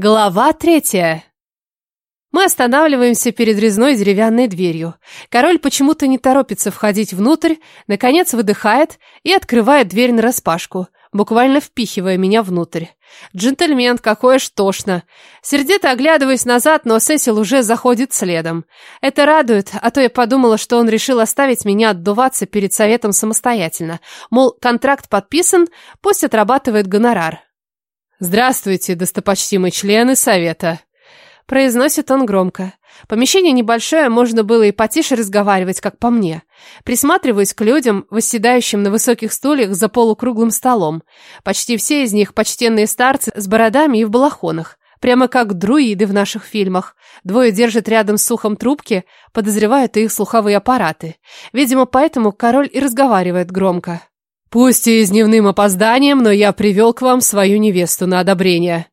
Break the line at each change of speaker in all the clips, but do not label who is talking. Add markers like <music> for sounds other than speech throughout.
Глава третья. Мы останавливаемся перед резной деревянной дверью. Король почему-то не торопится входить внутрь, наконец выдыхает и открывает дверь нараспашку, буквально впихивая меня внутрь. Джентльмен, какое ж тошно. Сердито оглядываюсь назад, но Сесил уже заходит следом. Это радует, а то я подумала, что он решил оставить меня отдуваться перед советом самостоятельно. Мол, контракт подписан, пусть отрабатывает гонорар. «Здравствуйте, достопочтимые члены совета!» Произносит он громко. Помещение небольшое, можно было и потише разговаривать, как по мне. Присматриваюсь к людям, восседающим на высоких стульях за полукруглым столом. Почти все из них почтенные старцы с бородами и в балахонах. Прямо как друиды в наших фильмах. Двое держат рядом с ухом трубки, подозревают их слуховые аппараты. Видимо, поэтому король и разговаривает громко. Пусть и с дневным опозданием, но я привел к вам свою невесту на одобрение.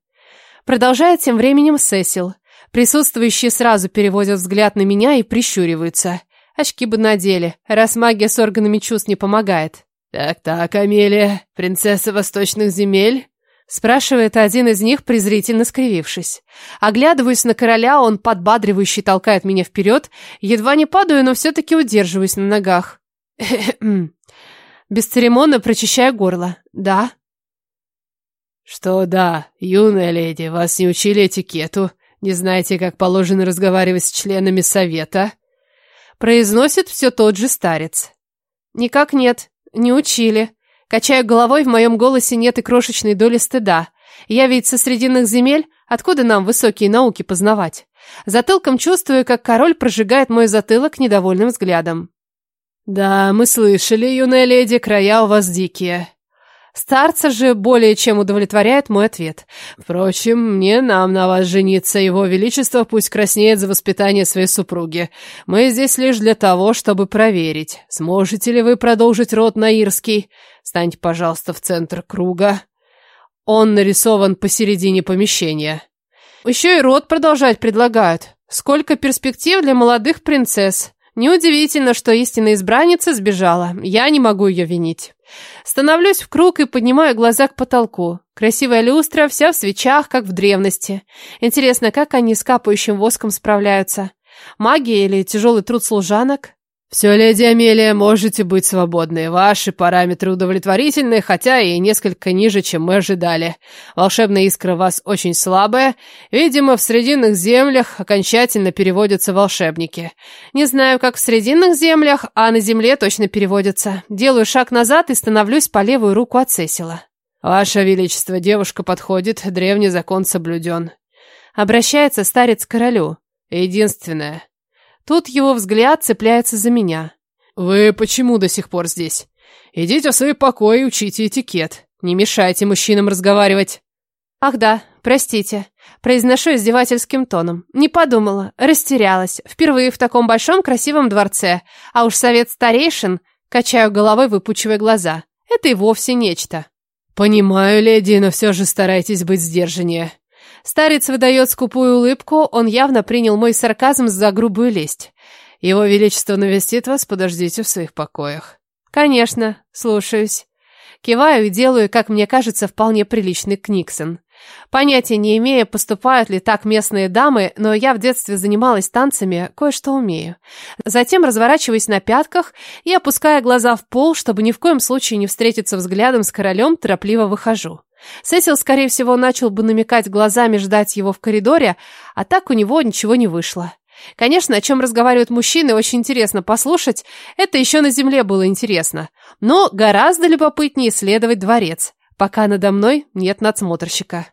Продолжает тем временем Сесил. Присутствующие сразу переводят взгляд на меня и прищуриваются. Очки бы надели, раз магия с органами чувств не помогает. «Так-так, Амелия, принцесса восточных земель?» Спрашивает один из них, презрительно скривившись. Оглядываюсь на короля, он подбадривающе толкает меня вперед. Едва не падаю, но все-таки удерживаюсь на ногах. <clears throat> Бесцеремонно прочищая горло. «Да?»
«Что да, юная леди, вас не учили этикету? Не знаете, как положено разговаривать с членами совета?»
Произносит все тот же старец. «Никак нет, не учили. Качаю головой, в моем голосе нет и крошечной доли стыда. Я ведь со срединных земель, откуда нам высокие науки познавать?» Затылком чувствую, как король прожигает мой затылок недовольным взглядом.
«Да, мы слышали, юная леди, края у вас дикие».
Старца же более чем удовлетворяет мой ответ.
Впрочем, мне нам на вас жениться, его величество пусть краснеет за воспитание своей супруги. Мы здесь лишь для того, чтобы проверить, сможете ли вы продолжить род Наирский. Станьте, пожалуйста, в центр круга. Он нарисован посередине помещения.
Еще и род продолжать предлагают. Сколько перспектив для молодых принцесс. Неудивительно, что истинная избранница сбежала. Я не могу ее винить. Становлюсь в круг и поднимаю глаза к потолку. Красивая люстра, вся в свечах, как в древности. Интересно, как они с капающим воском справляются? Магия или тяжелый труд служанок?
«Все, леди Амелия, можете быть свободны. Ваши параметры удовлетворительны, хотя и несколько ниже, чем мы ожидали. Волшебная искра у вас очень слабая. Видимо, в Срединных землях окончательно переводятся волшебники.
Не знаю, как в Срединных землях, а на земле точно переводятся. Делаю шаг назад и становлюсь по левую руку от Сесила.
Ваше Величество, девушка подходит, древний закон соблюден.
Обращается старец к королю.
Единственное,
Тут его взгляд цепляется за меня.
«Вы почему до сих пор здесь? Идите в свои покои и учите этикет. Не мешайте мужчинам разговаривать».
«Ах да, простите». Произношу издевательским тоном. Не подумала, растерялась. Впервые в таком большом красивом дворце. А уж совет старейшин... Качаю головой, выпучивая глаза. Это и вовсе нечто.
«Понимаю, леди, но все же старайтесь быть сдержаннее».
Старец выдает скупую улыбку, он явно принял мой сарказм за грубую лесть.
Его Величество навестит вас, подождите в своих покоях.
Конечно, слушаюсь. Киваю и делаю, как мне кажется, вполне приличный Книксон. Понятия не имея, поступают ли так местные дамы, но я в детстве занималась танцами, кое-что умею. Затем разворачиваюсь на пятках и, опуская глаза в пол, чтобы ни в коем случае не встретиться взглядом с королем, торопливо выхожу. Сесил, скорее всего, начал бы намекать глазами ждать его в коридоре, а так у него ничего не вышло. Конечно, о чем разговаривают мужчины, очень интересно послушать. Это еще на земле было интересно. Но гораздо любопытнее исследовать дворец, пока надо мной нет надсмотрщика.